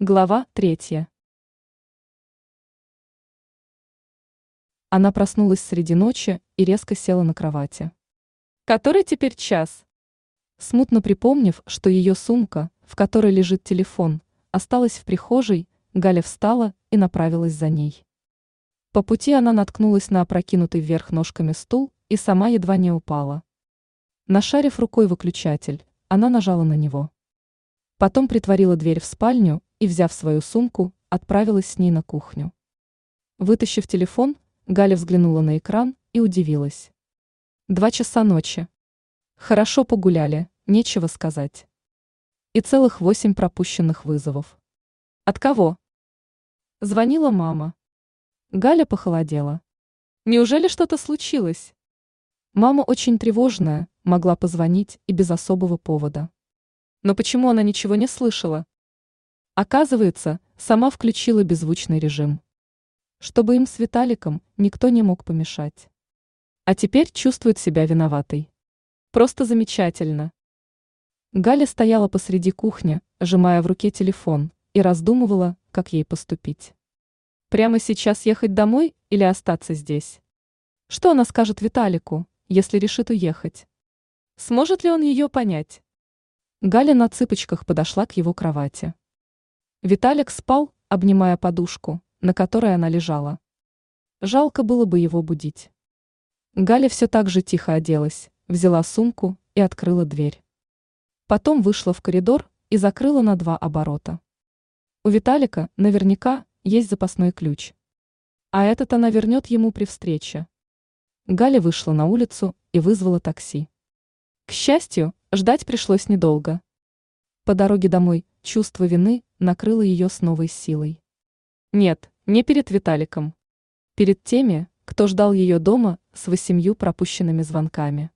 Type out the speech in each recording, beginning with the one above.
Глава третья. Она проснулась среди ночи и резко села на кровати. Который теперь час? Смутно припомнив, что ее сумка, в которой лежит телефон, осталась в прихожей, Галя встала и направилась за ней. По пути она наткнулась на опрокинутый вверх ножками стул и сама едва не упала. Нашарив рукой выключатель, она нажала на него. Потом притворила дверь в спальню и, взяв свою сумку, отправилась с ней на кухню. Вытащив телефон, Галя взглянула на экран и удивилась. Два часа ночи. Хорошо погуляли, нечего сказать. И целых восемь пропущенных вызовов. От кого? Звонила мама. Галя похолодела. Неужели что-то случилось? Мама очень тревожная, могла позвонить и без особого повода. Но почему она ничего не слышала? Оказывается, сама включила беззвучный режим. Чтобы им с Виталиком никто не мог помешать. А теперь чувствует себя виноватой. Просто замечательно. Галя стояла посреди кухни, сжимая в руке телефон, и раздумывала, как ей поступить. Прямо сейчас ехать домой или остаться здесь? Что она скажет Виталику, если решит уехать? Сможет ли он ее понять? Галя на цыпочках подошла к его кровати. Виталик спал, обнимая подушку, на которой она лежала. Жалко было бы его будить. Галя все так же тихо оделась, взяла сумку и открыла дверь. Потом вышла в коридор и закрыла на два оборота. У Виталика наверняка есть запасной ключ. А этот она вернет ему при встрече. Галя вышла на улицу и вызвала такси. К счастью, ждать пришлось недолго. По дороге домой чувство вины накрыло ее с новой силой. Нет, не перед Виталиком. Перед теми, кто ждал ее дома с восемью пропущенными звонками.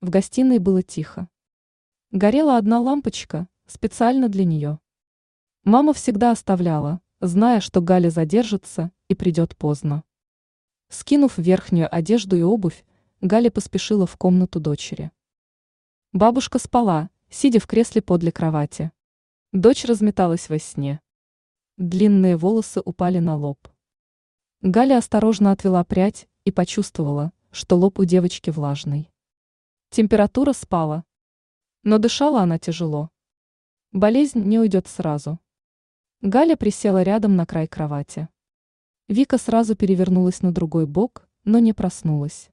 В гостиной было тихо. Горела одна лампочка, специально для нее. Мама всегда оставляла, зная, что Галя задержится и придет поздно. Скинув верхнюю одежду и обувь, Галя поспешила в комнату дочери. Бабушка спала, сидя в кресле подле кровати. Дочь разметалась во сне. Длинные волосы упали на лоб. Галя осторожно отвела прядь и почувствовала, что лоб у девочки влажный. Температура спала. Но дышала она тяжело. Болезнь не уйдет сразу. Галя присела рядом на край кровати. Вика сразу перевернулась на другой бок, но не проснулась.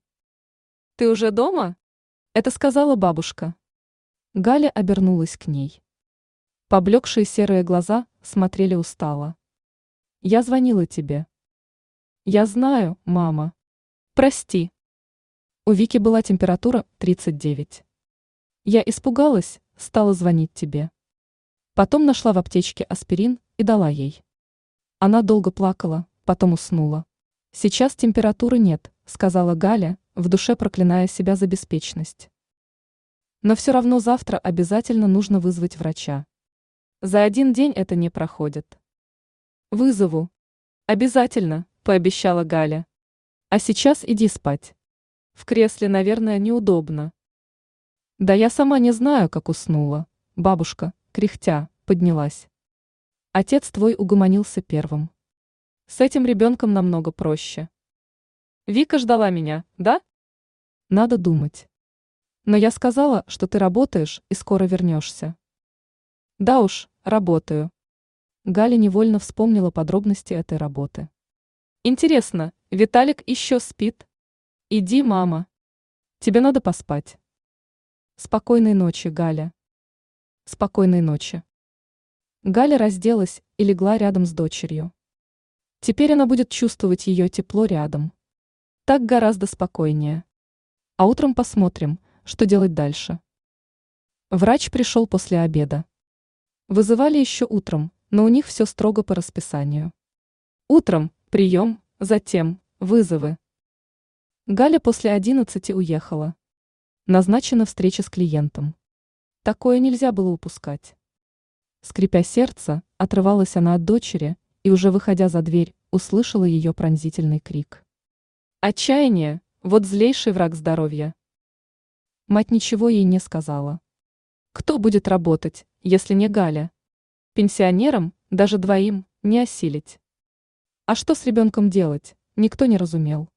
«Ты уже дома?» – это сказала бабушка. Галя обернулась к ней. Поблекшие серые глаза смотрели устало. «Я звонила тебе». «Я знаю, мама. Прости». У Вики была температура 39. Я испугалась, стала звонить тебе. Потом нашла в аптечке аспирин и дала ей. Она долго плакала, потом уснула. Сейчас температуры нет, сказала Галя, в душе проклиная себя за беспечность. Но все равно завтра обязательно нужно вызвать врача. За один день это не проходит. Вызову. Обязательно, пообещала Галя. А сейчас иди спать. В кресле, наверное, неудобно. Да я сама не знаю, как уснула. Бабушка, кряхтя, поднялась. Отец твой угомонился первым. С этим ребенком намного проще. Вика ждала меня, да? Надо думать. Но я сказала, что ты работаешь и скоро вернешься. Да уж, работаю. Галя невольно вспомнила подробности этой работы. Интересно, Виталик еще спит? Иди, мама. Тебе надо поспать. Спокойной ночи, Галя. Спокойной ночи. Галя разделась и легла рядом с дочерью. Теперь она будет чувствовать ее тепло рядом. Так гораздо спокойнее. А утром посмотрим, что делать дальше. Врач пришел после обеда. Вызывали еще утром, но у них все строго по расписанию. Утром – прием, затем – вызовы. Галя после одиннадцати уехала. Назначена встреча с клиентом. Такое нельзя было упускать. Скрипя сердце, отрывалась она от дочери и, уже выходя за дверь, услышала ее пронзительный крик. Отчаяние – вот злейший враг здоровья. Мать ничего ей не сказала. Кто будет работать, если не Галя? Пенсионерам, даже двоим, не осилить. А что с ребенком делать, никто не разумел.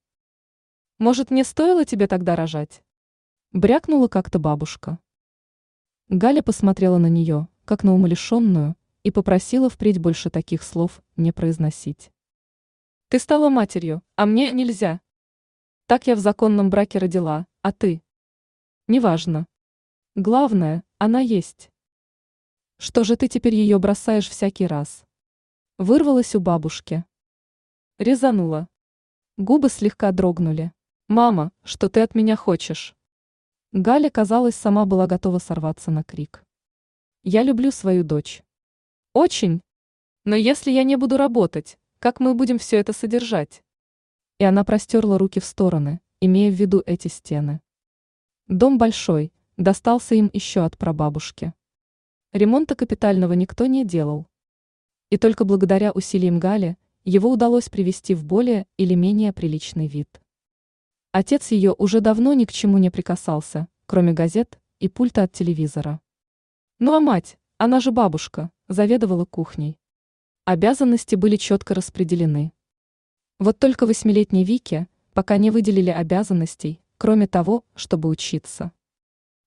Может, не стоило тебе тогда рожать? Брякнула как-то бабушка. Галя посмотрела на нее, как на умалишенную, и попросила впредь больше таких слов не произносить. Ты стала матерью, а мне нельзя. Так я в законном браке родила, а ты? Неважно. Главное, она есть. Что же ты теперь ее бросаешь всякий раз? Вырвалась у бабушки. Резанула. Губы слегка дрогнули. «Мама, что ты от меня хочешь?» Галя, казалось, сама была готова сорваться на крик. «Я люблю свою дочь. Очень. Но если я не буду работать, как мы будем все это содержать? И она простерла руки в стороны, имея в виду эти стены. Дом большой, достался им еще от прабабушки. Ремонта капитального никто не делал. И только благодаря усилиям Гали его удалось привести в более или менее приличный вид. Отец ее уже давно ни к чему не прикасался, кроме газет и пульта от телевизора. Ну а мать, она же бабушка, заведовала кухней. Обязанности были четко распределены. Вот только восьмилетней Вике пока не выделили обязанностей, кроме того, чтобы учиться.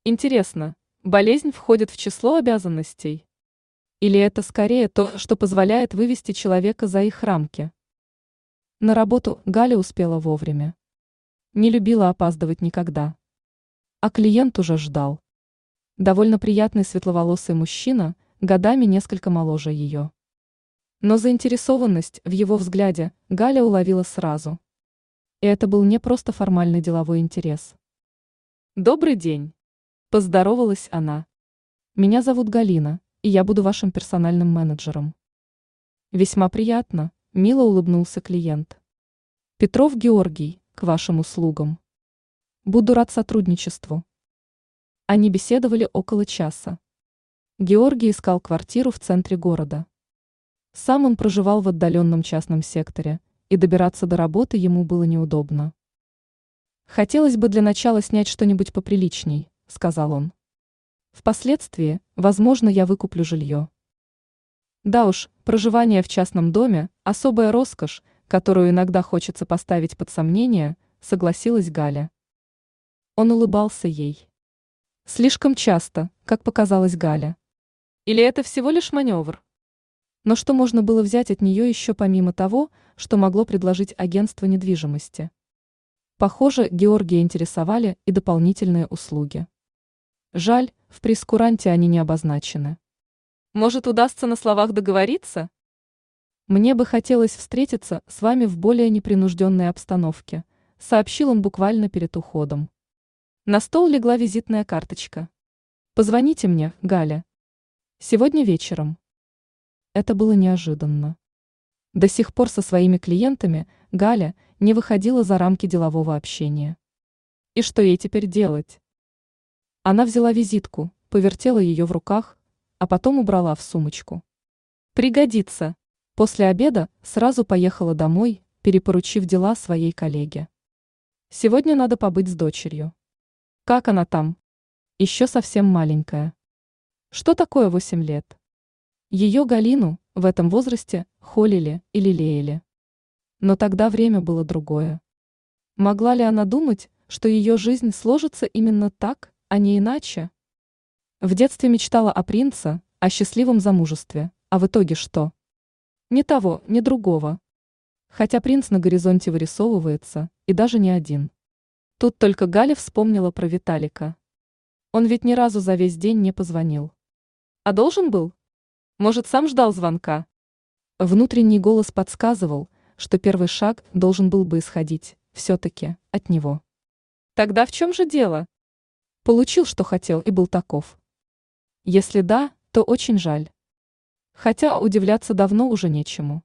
Интересно, болезнь входит в число обязанностей? Или это скорее то, что позволяет вывести человека за их рамки? На работу Галя успела вовремя. Не любила опаздывать никогда. А клиент уже ждал. Довольно приятный светловолосый мужчина – годами несколько моложе ее. Но заинтересованность в его взгляде Галя уловила сразу. И это был не просто формальный деловой интерес. «Добрый день!» – поздоровалась она. «Меня зовут Галина, и я буду вашим персональным менеджером». «Весьма приятно», – мило улыбнулся клиент. «Петров Георгий, к вашим услугам. Буду рад сотрудничеству». Они беседовали около часа. Георгий искал квартиру в центре города. Сам он проживал в отдаленном частном секторе, и добираться до работы ему было неудобно. «Хотелось бы для начала снять что-нибудь поприличней», — сказал он. «Впоследствии, возможно, я выкуплю жилье». Да уж, проживание в частном доме – особая роскошь, которую иногда хочется поставить под сомнение, согласилась Галя. Он улыбался ей. Слишком часто, как показалось Галя. Или это всего лишь маневр? Но что можно было взять от нее еще помимо того, что могло предложить агентство недвижимости? Похоже, Георгия интересовали и дополнительные услуги. Жаль, в прескуранте они не обозначены. Может, удастся на словах договориться? Мне бы хотелось встретиться с вами в более непринужденной обстановке, сообщил он буквально перед уходом. На стол легла визитная карточка. Позвоните мне, Галя. Сегодня вечером. Это было неожиданно. До сих пор со своими клиентами Галя не выходила за рамки делового общения. И что ей теперь делать? Она взяла визитку, повертела ее в руках, а потом убрала в сумочку. Пригодится. После обеда сразу поехала домой, перепоручив дела своей коллеге. Сегодня надо побыть с дочерью. Как она там? Еще совсем маленькая. Что такое восемь лет? Ее Галину в этом возрасте холили и лелеяли. Но тогда время было другое. Могла ли она думать, что ее жизнь сложится именно так, а не иначе? В детстве мечтала о принце, о счастливом замужестве, а в итоге что? Ни того, ни другого. Хотя принц на горизонте вырисовывается, и даже не один. Тут только Галя вспомнила про Виталика. Он ведь ни разу за весь день не позвонил. А должен был? Может, сам ждал звонка? Внутренний голос подсказывал, что первый шаг должен был бы исходить, все-таки, от него. Тогда в чем же дело? Получил, что хотел, и был таков. Если да, то очень жаль. Хотя удивляться давно уже нечему.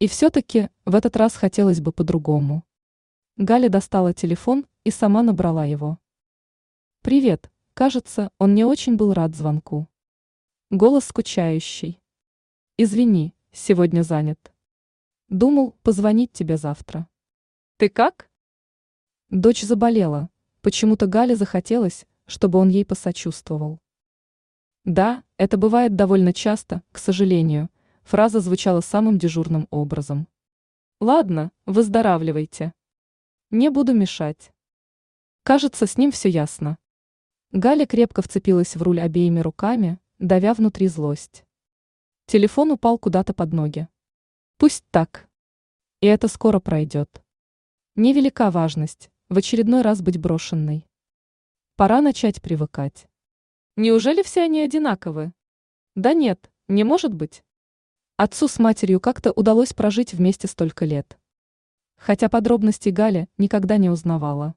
И все-таки в этот раз хотелось бы по-другому. Галя достала телефон и сама набрала его. «Привет», кажется, он не очень был рад звонку. Голос скучающий. Извини, сегодня занят. Думал позвонить тебе завтра. Ты как? Дочь заболела. Почему-то Гале захотелось, чтобы он ей посочувствовал. Да, это бывает довольно часто, к сожалению. Фраза звучала самым дежурным образом. Ладно, выздоравливайте. Не буду мешать. Кажется, с ним все ясно. Галя крепко вцепилась в руль обеими руками, давя внутри злость. Телефон упал куда-то под ноги. Пусть так. И это скоро пройдет. Невелика важность, в очередной раз быть брошенной. Пора начать привыкать. Неужели все они одинаковы? Да нет, не может быть. Отцу с матерью как-то удалось прожить вместе столько лет. Хотя подробностей Галя никогда не узнавала.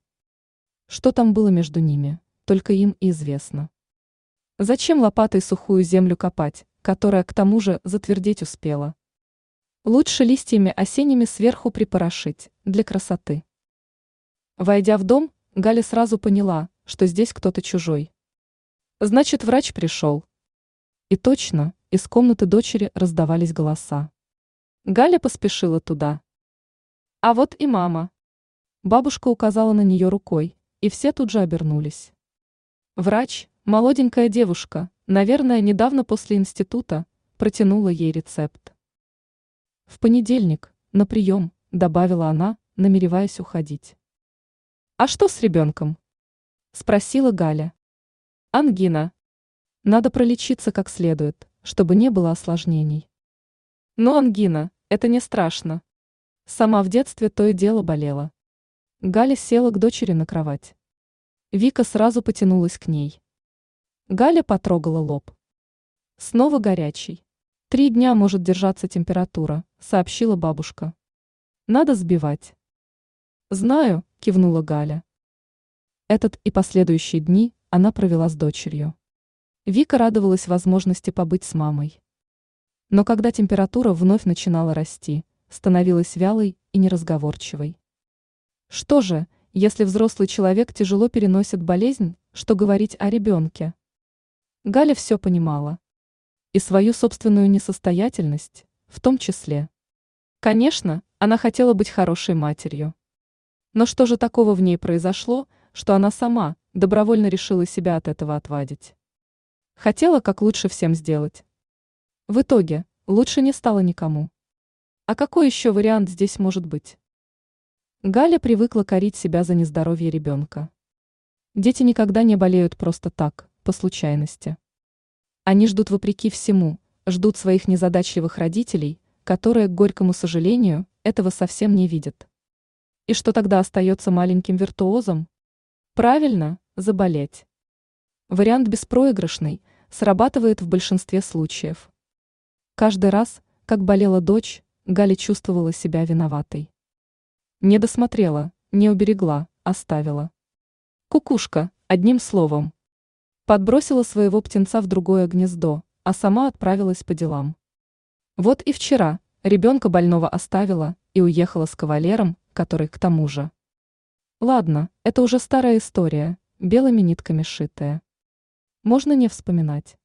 Что там было между ними, только им и известно. Зачем лопатой сухую землю копать, которая к тому же затвердеть успела? Лучше листьями осенними сверху припорошить, для красоты. Войдя в дом, Галя сразу поняла, что здесь кто-то чужой. Значит, врач пришел. И точно, из комнаты дочери раздавались голоса. Галя поспешила туда. А вот и мама. Бабушка указала на нее рукой, и все тут же обернулись. Врач, молоденькая девушка, наверное, недавно после института, протянула ей рецепт. В понедельник, на прием, добавила она, намереваясь уходить. А что с ребенком? Спросила Галя. Ангина. Надо пролечиться как следует, чтобы не было осложнений. Но ангина – это не страшно. Сама в детстве то и дело болела. Галя села к дочери на кровать. Вика сразу потянулась к ней. Галя потрогала лоб. Снова горячий. Три дня может держаться температура, сообщила бабушка. Надо сбивать. Знаю, кивнула Галя. Этот и последующие дни она провела с дочерью. Вика радовалась возможности побыть с мамой. Но когда температура вновь начинала расти, становилась вялой и неразговорчивой. Что же, если взрослый человек тяжело переносит болезнь, что говорить о ребенке? Галя все понимала. И свою собственную несостоятельность, в том числе. Конечно, она хотела быть хорошей матерью. Но что же такого в ней произошло, что она сама добровольно решила себя от этого отвадить? Хотела как лучше всем сделать. В итоге, лучше не стало никому. А какой еще вариант здесь может быть? Галя привыкла корить себя за нездоровье ребенка. Дети никогда не болеют просто так, по случайности. Они ждут вопреки всему, ждут своих незадачливых родителей, которые, к горькому сожалению, этого совсем не видят. И что тогда остается маленьким виртуозом? Правильно, заболеть. Вариант беспроигрышный, срабатывает в большинстве случаев. Каждый раз, как болела дочь, Галя чувствовала себя виноватой. Не досмотрела, не уберегла, оставила. Кукушка, одним словом. Подбросила своего птенца в другое гнездо, а сама отправилась по делам. Вот и вчера ребенка больного оставила и уехала с кавалером, который к тому же. Ладно, это уже старая история, белыми нитками шитая. Можно не вспоминать.